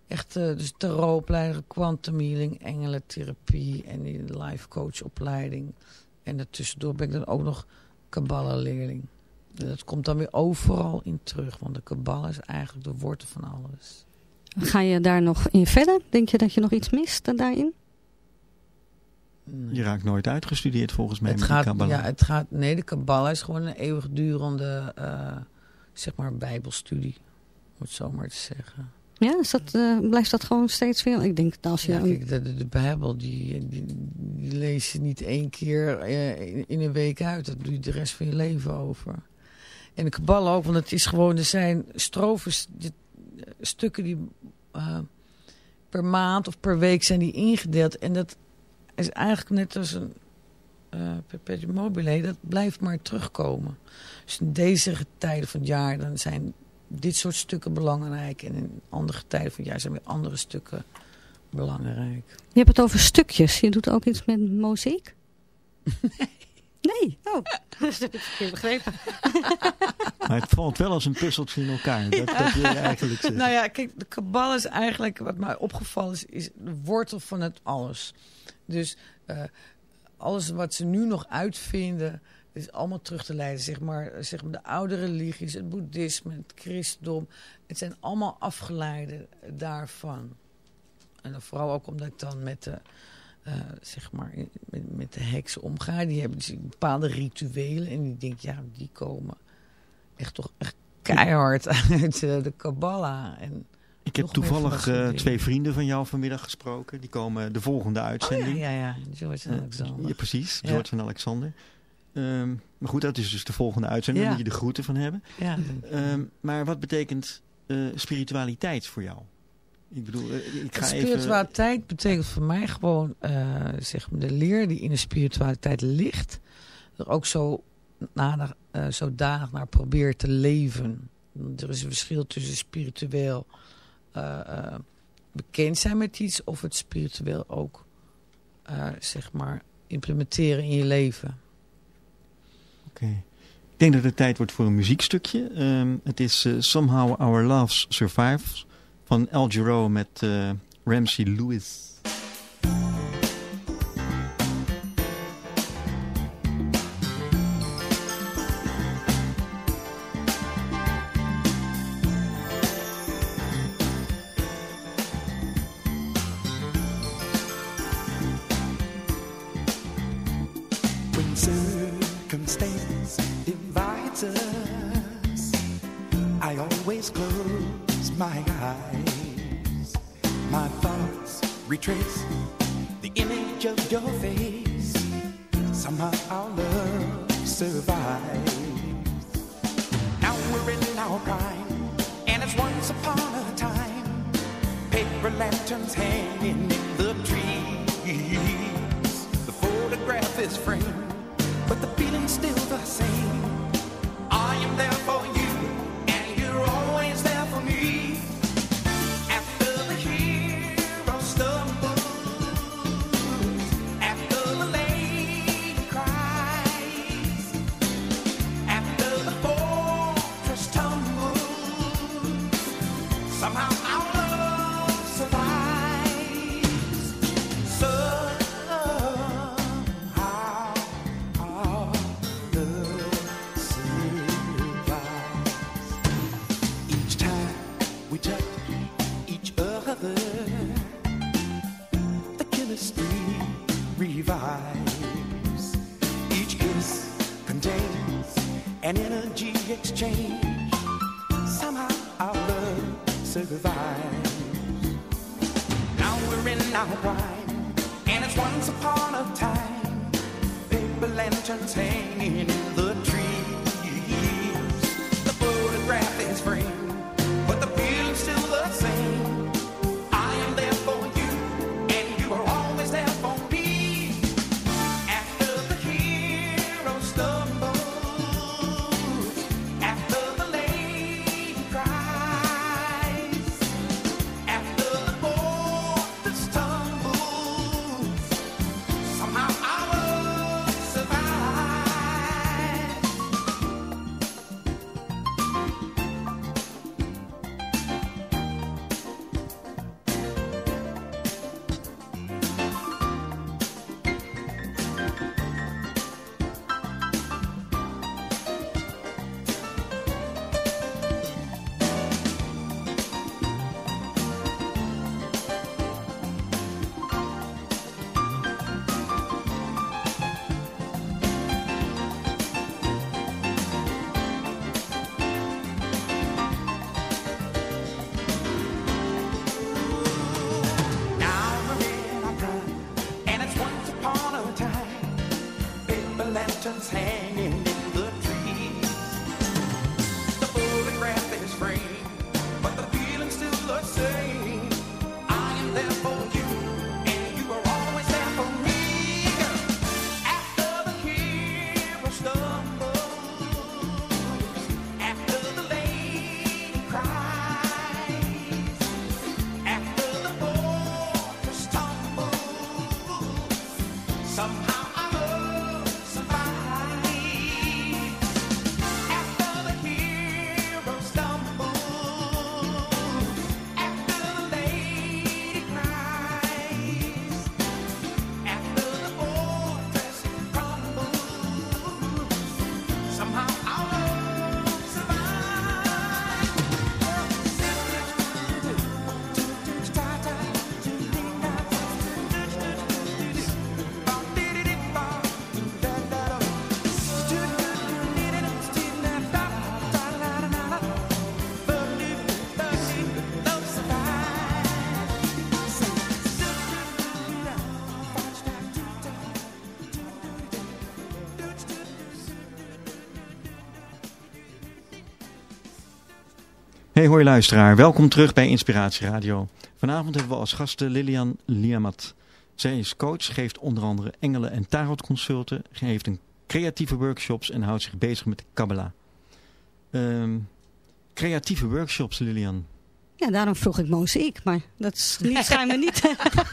echt uh, dus tarotopleiding, quantum healing, engelentherapie en die life coach opleiding. En daartussendoor ben ik dan ook nog Kabbalah leerling. Dat komt dan weer overal in terug, want de Kabbalah is eigenlijk de wortel van alles. Ga je daar nog in verder? Denk je dat je nog iets mist daarin? Nee. Je raakt nooit uitgestudeerd volgens mij het met gaat, Kabbalah. Ja, het gaat, nee, de Kabbalah is gewoon een eeuwigdurende, uh, zeg maar, bijbelstudie. Om het zo maar te zeggen. Ja, is dat, uh, blijft dat gewoon steeds veel? Ik denk dat als je... Ja, kijk, de, de, de Bijbel, die, die, die, lees je niet één keer uh, in, in, een week uit. Dat doe je de rest van je leven over. En de Kabbalah ook, want het is gewoon, er zijn strofes, die, stukken die uh, per maand of per week zijn die ingedeeld. En dat is eigenlijk net als een uh, perpetuum mobile, dat blijft maar terugkomen. Dus in deze tijden van het jaar, dan zijn dit soort stukken belangrijk. En in andere tijden van het jaar zijn weer andere stukken belangrijk. Je hebt het over stukjes. Je doet ook iets met muziek? Nee. Nee, oh, dat heb ik verkeerd begrepen. Maar het valt wel als een puzzeltje in elkaar. Dat, dat wil je eigenlijk zeggen. Nou ja, kijk, de kabal is eigenlijk, wat mij opgevallen is, is de wortel van het alles. Dus uh, alles wat ze nu nog uitvinden, is allemaal terug te leiden. Zeg maar, zeg maar de oude religies, het boeddhisme, het christendom. Het zijn allemaal afgeleiden daarvan. En dan vooral ook omdat ik dan met de, uh, zeg maar, met, met de heksen omga. Die hebben dus bepaalde rituelen. En die denk ja, die komen echt toch echt keihard uit uh, de Kabbalah. En ik heb toevallig uh, twee vrienden van jou vanmiddag gesproken. Die komen de volgende uitzending. Oh, ja, ja, ja, George en Alexander. Ja, precies, George ja. en Alexander. Um, maar goed, dat is dus de volgende uitzending. Daar moet je de groeten van hebben. Ja. Um, maar wat betekent spiritualiteit voor jou? Ik bedoel, uh, ik ga spiritualiteit even... betekent voor mij gewoon uh, zeg maar de leer die in de spiritualiteit ligt. Er ook zo uh, zodanig naar probeert te leven. Er is een verschil tussen spiritueel uh, bekend zijn met iets of het spiritueel ook zeg maar implementeren in je leven. Oké. Okay. Ik denk dat het tijd wordt voor een muziekstukje. Um, het is Somehow Our Loves Survives van El Giro met uh, Ramsey Lewis. Exchange. Somehow our love survives. Now we're in our prime, and it's once upon a time. Paper lanterns hanging Hey hoi luisteraar, welkom terug bij Inspiratie Radio. Vanavond hebben we als gasten Lilian Liamat. Zij is coach, geeft onder andere engelen- en tarotconsulten, geeft een creatieve workshops en houdt zich bezig met de Kabbalah. Ehm, creatieve workshops, Lilian. Ja, daarom vroeg ik mozaïek, maar dat is niet, schijnbaar niet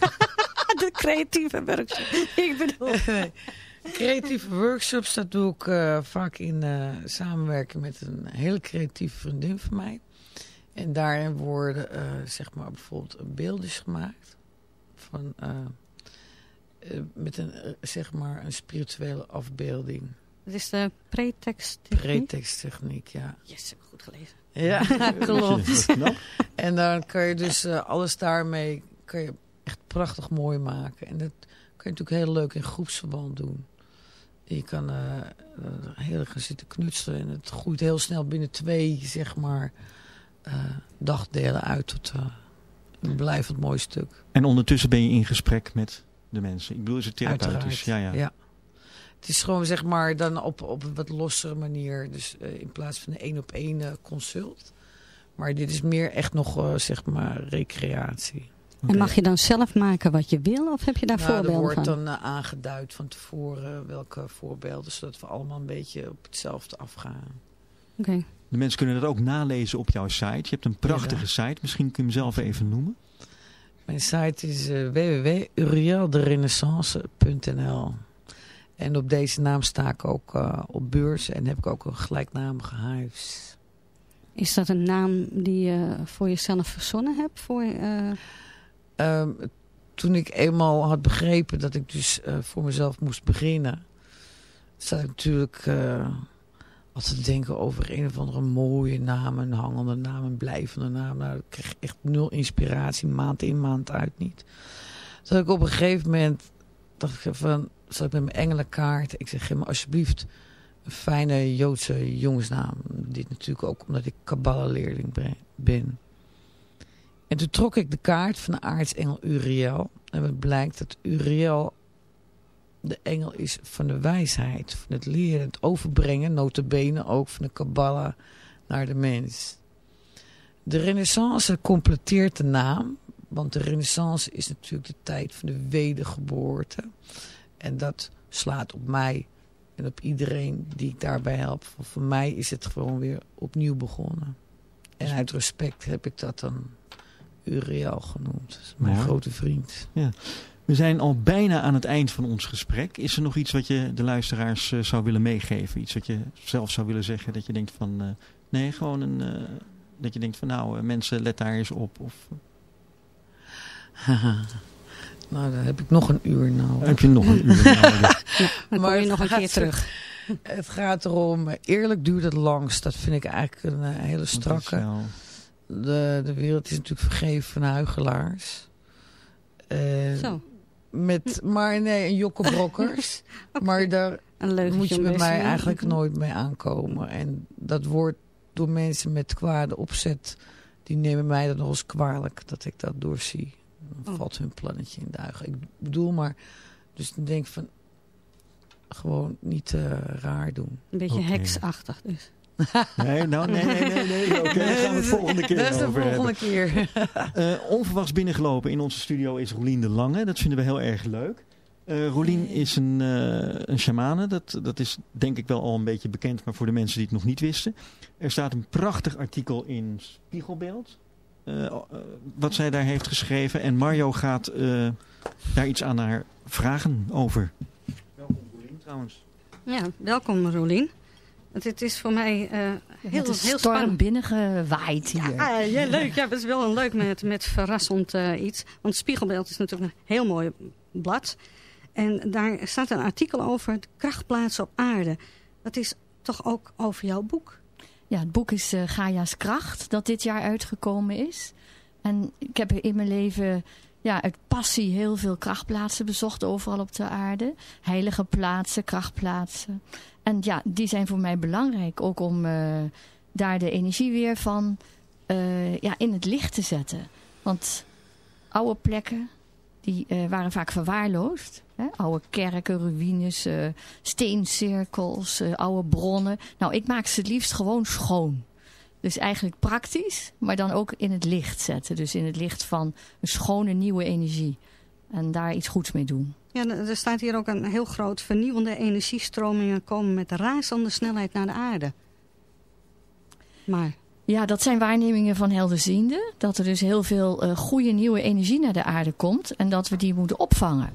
de creatieve workshop. Ik bedoel... Creatieve workshops, dat doe ik eh, vaak in eh, samenwerking met een hele creatieve vriendin van mij. En daarin worden eh, zeg maar bijvoorbeeld beeldjes gemaakt van, eh, eh, met een, zeg maar een spirituele afbeelding. Het is de pretext. Pretexttechniek, ja. Yes, heb ik goed gelezen. Ja, klopt. En dan kan je dus eh, alles daarmee kan je echt prachtig mooi maken. En dat kan je natuurlijk heel leuk in groepsverband doen. Je kan heel erg gaan zitten knutselen en het groeit heel snel binnen twee, zeg maar, dagdelen uit tot eh, een blijvend mooi stuk. En ondertussen ben je in gesprek met de mensen. Ik bedoel, is het therapeutisch? Uiteraard, Ja, ja. Het is gewoon zeg maar dan op, op een wat lossere manier. Dus eh, in plaats van een één op één eh, consult. Maar dit is meer echt nog eh, zeg maar recreatie. En mag je dan zelf maken wat je wil of heb je daar Nou, er voorbeelden wordt van? dan eh, aangeduid van tevoren welke voorbeelden. Zodat we allemaal een beetje op hetzelfde afgaan. Oké. De mensen kunnen dat ook nalezen op jouw site. Je hebt een prachtige site. Misschien kun je hem zelf even noemen. Mijn site is uh, www.urielderenaissance.nl En op deze naam sta ik ook uh, op beurs en heb ik ook een gelijknamige huis. Is dat een naam die je voor jezelf verzonnen hebt? Voor, uh... um, toen ik eenmaal had begrepen dat ik dus uh, voor mezelf moest beginnen, zat ik natuurlijk altijd te denken over een of andere mooie naam, een hangende naam, een blijvende naam. Nou, ik kreeg echt nul inspiratie, maand in, maand uit niet. Toen ik op een gegeven moment dacht ik van, zat ik met mijn engelenkaart. Ik zeg, geef me alsjeblieft een fijne Joodse jongensnaam. Dit natuurlijk ook omdat ik Kabbalah-leerling ben. En toen trok ik de kaart van de aartsengel Uriel. En het blijkt dat Uriel de engel is van de wijsheid. Van het leren, het overbrengen, notabene ook van de Kabbalah naar de mens. De renaissance completeert de naam. Want de renaissance is natuurlijk de tijd van de wedergeboorte. En dat slaat op mij en op iedereen die ik daarbij help. Voor mij is het gewoon weer opnieuw begonnen. En uit respect heb ik dat dan Uriel genoemd. mijn grote vriend. Ja. We zijn al bijna aan het eind van ons gesprek. Is er nog iets wat je de luisteraars uh, zou willen meegeven? Iets wat je zelf zou willen zeggen? Dat je denkt van... Uh, nee, gewoon een... Uh, dat je denkt van nou, mensen let daar eens op. Of... nou, dan heb ik nog een uur nodig. Heb je nog een uur nodig. ja, maar je nog een keer terug. Het gaat erom, eerlijk duurt het langst. Dat vind ik eigenlijk een uh, hele strakke. De, de wereld is natuurlijk vergeven van huigelaars. Uh, Zo. Met, maar nee, een jokkebrokkers. okay. Maar daar moet je bij mij eigenlijk nooit mee aankomen. En dat wordt door mensen met kwade opzet... die nemen mij dan nog eens kwalijk dat ik dat doorzie. Dan oh. valt hun plannetje in duigen. Ik bedoel maar... Dus dan denk ik van... Gewoon niet uh, raar doen. Een beetje okay. heksachtig dus. Nee, nou, nee, nee, nee. nee. Oké, okay, daar gaan we het volgende keer Dat is de volgende hebben. keer. uh, onverwachts binnengelopen in onze studio is Rolien de Lange. Dat vinden we heel erg leuk. Uh, Rolien is een, uh, een shamane. Dat, dat is denk ik wel al een beetje bekend, maar voor de mensen die het nog niet wisten. Er staat een prachtig artikel in Spiegelbeeld. Uh, wat zij daar heeft geschreven. En Mario gaat daar iets aan haar vragen over. Welkom Rolien trouwens. Ja, welkom Rolien. Want het is voor mij uh, heel, het is heel storm spannend. binnengewaaid hier. Ja, ja, leuk. Ja, dat is wel een leuk met, met verrassend uh, iets. Want Spiegelbeeld is natuurlijk een heel mooi blad. En daar staat een artikel over krachtplaatsen op aarde. Dat is toch ook over jouw boek? Ja, het boek is uh, Gaia's Kracht, dat dit jaar uitgekomen is. En ik heb in mijn leven ja, uit passie heel veel krachtplaatsen bezocht overal op de aarde. Heilige plaatsen, krachtplaatsen. En ja, die zijn voor mij belangrijk. Ook om uh, daar de energie weer van uh, ja, in het licht te zetten. Want oude plekken, die uh, waren vaak verwaarloosd. Hè? Oude kerken, ruïnes, steencirkels, oude bronnen. Nou, ik maak ze het liefst gewoon schoon. Dus eigenlijk praktisch, maar dan ook in het licht zetten. Dus in het licht van een schone nieuwe energie. En daar iets goeds mee doen. Ja, er staat hier ook een heel groot vernieuwende energiestromingen komen met razende snelheid naar de aarde. Maar... Ja, dat zijn waarnemingen van helderziende. Dat er dus heel veel uh, goede nieuwe energie naar de aarde komt. En dat we die moeten opvangen.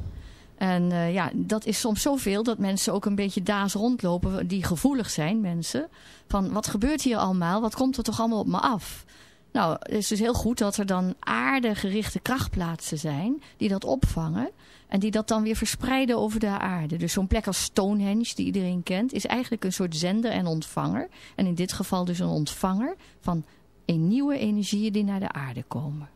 En uh, ja, dat is soms zoveel dat mensen ook een beetje daas rondlopen die gevoelig zijn, mensen. Van wat gebeurt hier allemaal? Wat komt er toch allemaal op me af? Nou, het is dus heel goed dat er dan aardegerichte krachtplaatsen zijn die dat opvangen. En die dat dan weer verspreiden over de aarde. Dus zo'n plek als Stonehenge, die iedereen kent, is eigenlijk een soort zender en ontvanger. En in dit geval dus een ontvanger van een nieuwe energieën die naar de aarde komen.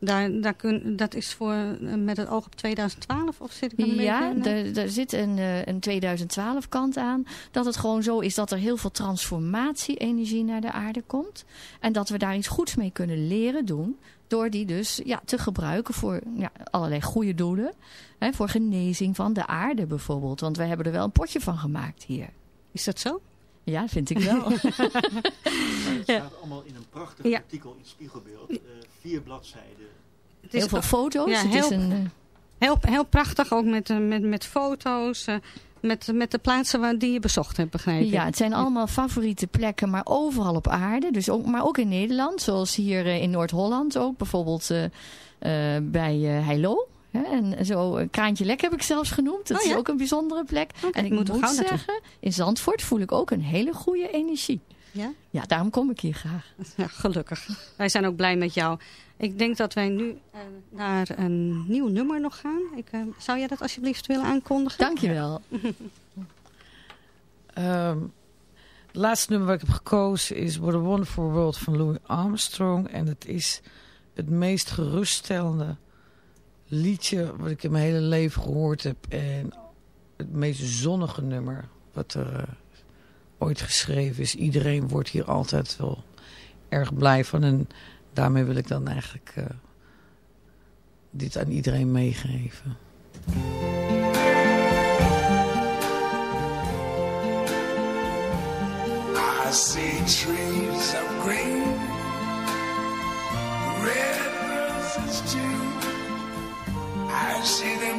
Daar, daar kun, dat is voor, eh, met het oog op 2012 of zit ik dan een Ja, er, er zit een, eh, een 2012 kant aan. Dat het gewoon zo is dat er heel veel transformatie-energie naar de aarde komt. En dat we daar iets goeds mee kunnen leren doen. Door die dus ja, te gebruiken voor ja, allerlei goede doelen. Hè, voor genezing van de aarde bijvoorbeeld. Want wij hebben er wel een potje van gemaakt hier. Is dat zo? Ja, vind ik wel. Het staat allemaal in een prachtig Ja. artikel in Spiegelbeeld. eh, vier bladzijden. Het is heel veel foto's. Ja, het heel- is een, eh, heel, heel prachtig, ook met, eh, met, met foto's, met, met de plaatsen waar, die je bezocht hebt, begrijp ik. Ja, het zijn allemaal favoriete plekken, maar overal op aarde. Dus ook, maar ook in Nederland, zoals hier eh, in Noord-Holland ook. Bijvoorbeeld eh, eh, bij eh Heilo. Hè, en zo, Kraantje Lek heb ik zelfs genoemd. Dat Oh, is ook een bijzondere plek. En ik moet, moet naartoe. zeggen, in Zandvoort voel ik ook een hele goede energie. Ja? Ja, daarom kom ik hier graag. Ja, gelukkig. Wij zijn ook blij met jou. Ik denk dat wij nu eh, naar een nieuw nummer nog gaan. Ik, eh, zou jij dat alsjeblieft willen aankondigen? Dankjewel. Ehm, het laatste nummer wat ik heb gekozen is What a Wonderful World van Louis Armstrong. En het is het meest geruststellende liedje wat ik in mijn hele leven gehoord heb. En het meest zonnige nummer wat er eh, ooit geschreven is. Iedereen wordt hier altijd wel erg blij van. En daarmee wil ik dan eigenlijk eh, dit aan iedereen meegeven. I see trees of green, red roses too. I see them.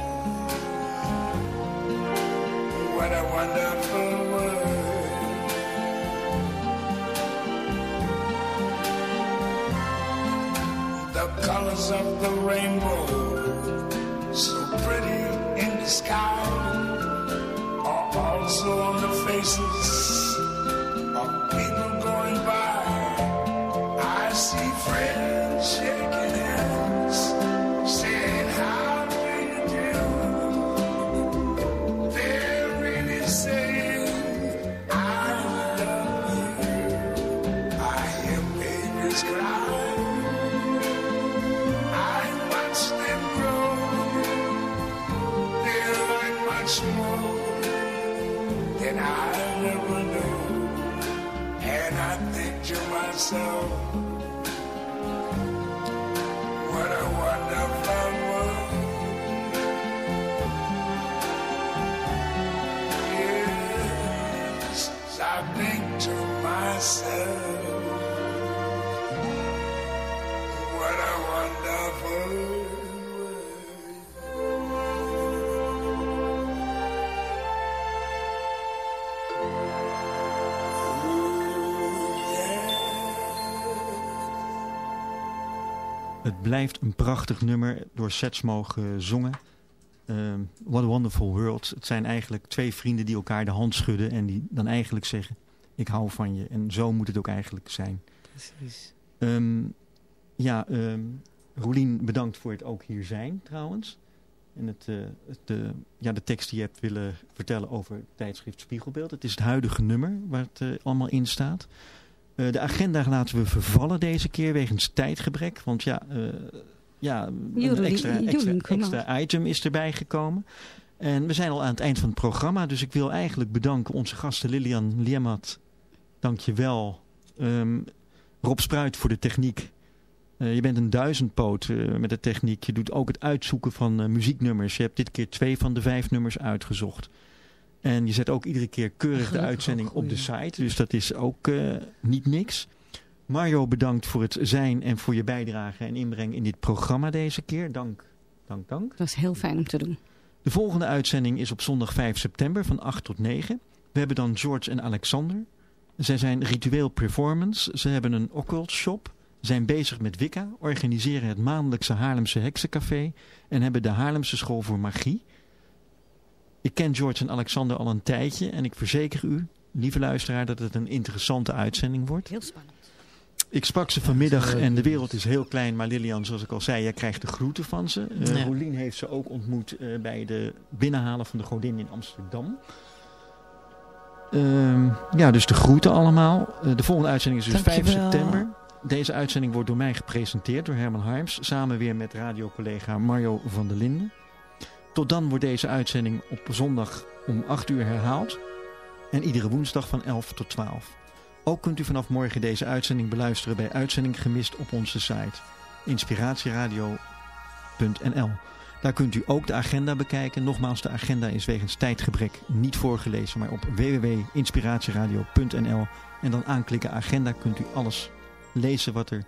what a wonderful world. The colors of the rainbow, so pretty in the sky are also on the faces Het blijft een prachtig nummer, door Setsmo gezongen. Ehm, What a Wonderful World. Het zijn eigenlijk twee vrienden die elkaar de hand schudden en die dan eigenlijk zeggen, ik hou van je. En zo moet het ook eigenlijk zijn. Precies. Ehm, ja, ehm Roelien, bedankt voor het ook hier zijn trouwens. En het, eh, het, eh, ja, de tekst die je hebt willen vertellen over het tijdschrift Spiegelbeeld. Het is het huidige nummer waar het eh, allemaal in staat. Eh, de agenda laten we vervallen deze keer wegens tijdgebrek. Want ja, eh, ja een extra, item is erbij gekomen. En we zijn al aan het eind van het programma. Dus ik wil eigenlijk bedanken onze gasten Lilian Liemat. Dank je wel. Ehm, Rob Spruit voor de techniek. Eh, je bent een duizendpoot met de techniek. Je doet ook het uitzoeken van muzieknummers. Je hebt dit keer twee van de vijf nummers uitgezocht. En je zet ook iedere keer keurig de uitzending op de site. Dus dat is ook eh, niet niks. Mario, bedankt voor het zijn en voor je bijdrage en inbreng in dit programma deze keer. Dank, dank, dank. Dat is heel fijn om te doen. De volgende uitzending is op zondag 5 september van 8 tot 9. We hebben dan George en Alexander. Zij zijn ritueel performance. Ze hebben een occult shop. Zijn bezig met Wicca. Organiseren het maandelijkse Haarlemse Heksencafé. En hebben de Haarlemse School voor Magie. Ik ken George en Alexander al een tijdje. En ik verzeker u, lieve luisteraar, dat het een interessante uitzending wordt. Heel spannend. Ik sprak ze vanmiddag en de wereld is heel klein. Maar Lilian, zoals ik al zei, jij krijgt de groeten van ze. Uh, Ja. Rolien heeft ze ook ontmoet eh, bij de binnenhalen van de godin in Amsterdam. Ehm, ja, dus de groeten allemaal. Eh, de volgende uitzending is dus 5 Dankjewel. september. Deze uitzending wordt door mij gepresenteerd door Herman Harms. Samen weer met radiocollega Mario van der Linden. Tot dan wordt deze uitzending op zondag om 8 uur herhaald. En iedere woensdag van 11 tot 12. Ook kunt u vanaf morgen deze uitzending beluisteren bij Uitzending Gemist op onze site inspiratieradio.nl. Daar kunt u ook de agenda bekijken. Nogmaals, de agenda is wegens tijdgebrek niet voorgelezen, maar op www.inspiratieradio.nl en dan aanklikken agenda kunt u alles lezen wat er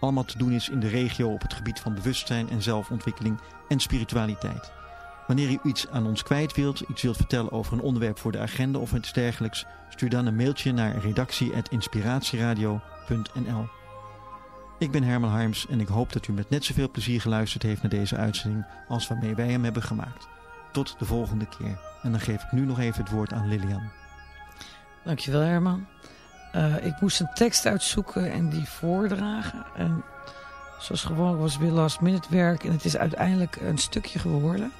allemaal te doen is in de regio op het gebied van bewustzijn en zelfontwikkeling en spiritualiteit. Wanneer u iets aan ons kwijt wilt, iets wilt vertellen over een onderwerp voor de agenda of iets dergelijks, stuur dan een mailtje naar redactie.inspiratieradio.nl. Ik ben Herman Harms en ik hoop dat u met net zoveel plezier geluisterd heeft naar deze uitzending als waarmee wij hem hebben gemaakt. Tot de volgende keer. En dan geef ik nu nog even het woord aan Lilian. Dankjewel Herman. Eh, ik moest een tekst uitzoeken en die voordragen. En zoals gewoonlijk was weer last minute werk. En het is uiteindelijk een stukje geworden.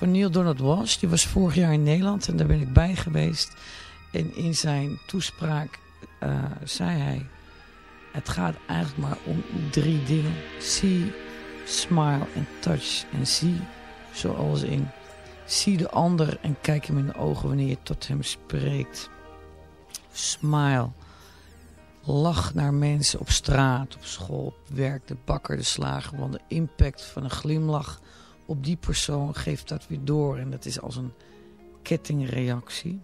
Van Neil Donald Walsh. Die was vorig jaar in Nederland en daar ben ik bij geweest. En in zijn toespraak eh, zei hij... Het gaat eigenlijk maar om drie dingen. See, smile en touch. En zie, zoals in... Zie de ander en kijk hem in de ogen wanneer je tot hem spreekt. Smile. Lach naar mensen op straat, op school, op werk, de bakker, de slager. Want de impact van een glimlach op die persoon geeft dat weer door. En dat is als een kettingreactie.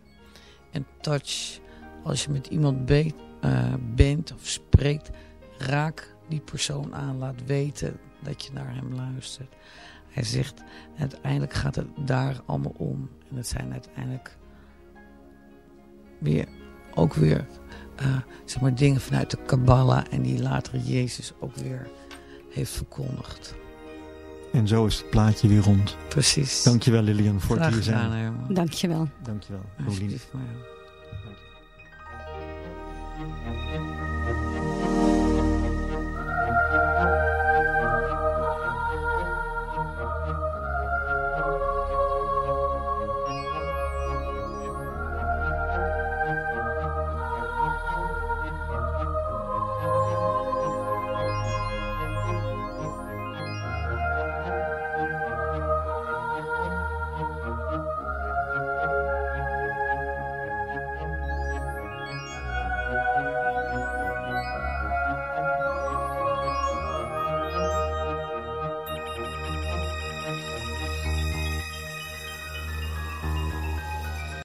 En touch, als je met iemand eh, bent of spreekt, raak die persoon aan. Laat weten dat je naar hem luistert. Hij zegt, uiteindelijk gaat het daar allemaal om. En het zijn uiteindelijk weer, ook weer eh, zeg maar dingen vanuit de Kabbalah en die later Jezus ook weer heeft verkondigd. En zo is het plaatje weer rond. Precies. Dankjewel Lilian voor het hier gedaan, zijn. Herman. Dankjewel. Dankjewel. Alsjeblieft, maar ja.